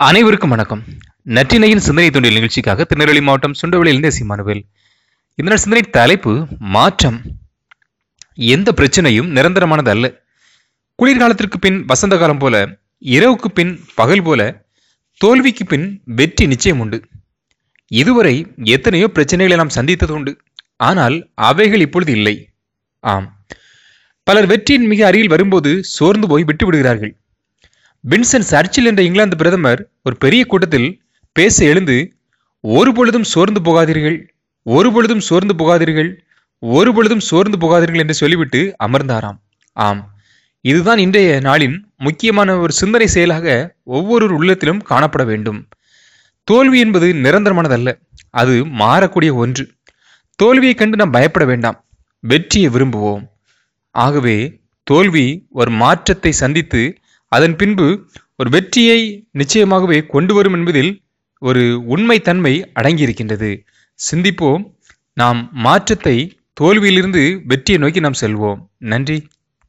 அனைவருக்கும் வணக்கம். நற்றினையின் சிந்தனை தொண்டில் நிகழ்ச்சிக்காக திருநெல்வேலி மாவட்டம் சுண்டவளியிலிருந்து சிமானுவேல் இந்த நாள் சிந்தனை தலைப்பு மாற்றம். எந்த பிரச்சனையும் நிரந்தரமானது அல்ல. குளிர்காலத்திற்கு பின் வசந்த காலம் போல இரவுக்கு பின் பகல் போல தோல்விக்கு பின் வெற்றி நிச்சயம் உண்டு. இதுவரை எத்தனையோ பிரச்சனைகளை நாம் சந்தித்தது உண்டு. ஆனால் அவைகள் இப்பொழுது இல்லை. ஆம். பலர் வெற்றியின் மிக அருகில் வரும்போது சோர்ந்து போய் விட்டு விடுகிறார்கள் வின்சென்ட் சர்ச்சில் என்ற இங்கிலாந்து பிரதமர் ஒரு பெரிய கூட்டத்தில் பேச எழுந்து ஒரு பொழுதும் சோர்ந்து போகாதீர்கள் ஒரு பொழுதும் சோர்ந்து போகாதீர்கள் ஒரு பொழுதும் சோர்ந்து போகாதீர்கள் என்று சொல்லிவிட்டு அமர்ந்தாராம். ஆம் இதுதான் இன்றைய நாளின் முக்கியமான ஒரு சிந்தனை செயலாக ஒவ்வொரு உள்ளத்திலும் காணப்பட வேண்டும். தோல்வி என்பது நிரந்தரமானதல்ல அது மாறக்கூடிய ஒன்று. தோல்வியை கண்டு நாம் பயப்பட வேண்டாம் வெற்றியை விரும்புவோம். ஆகவே தோல்வி ஒரு மாற்றத்தை சந்தித்து அதன் பின்பு ஒரு வெற்றியை நிச்சயமாகவே கொண்டு வரும் என்பதில் ஒரு உண்மை தன்மை அடங்கியிருக்கின்றது. சிந்திப்போம். நாம் மாற்றத்தை தோல்வியிலிருந்து வெற்றியை நோக்கி நாம் செல்வோம். நன்றி.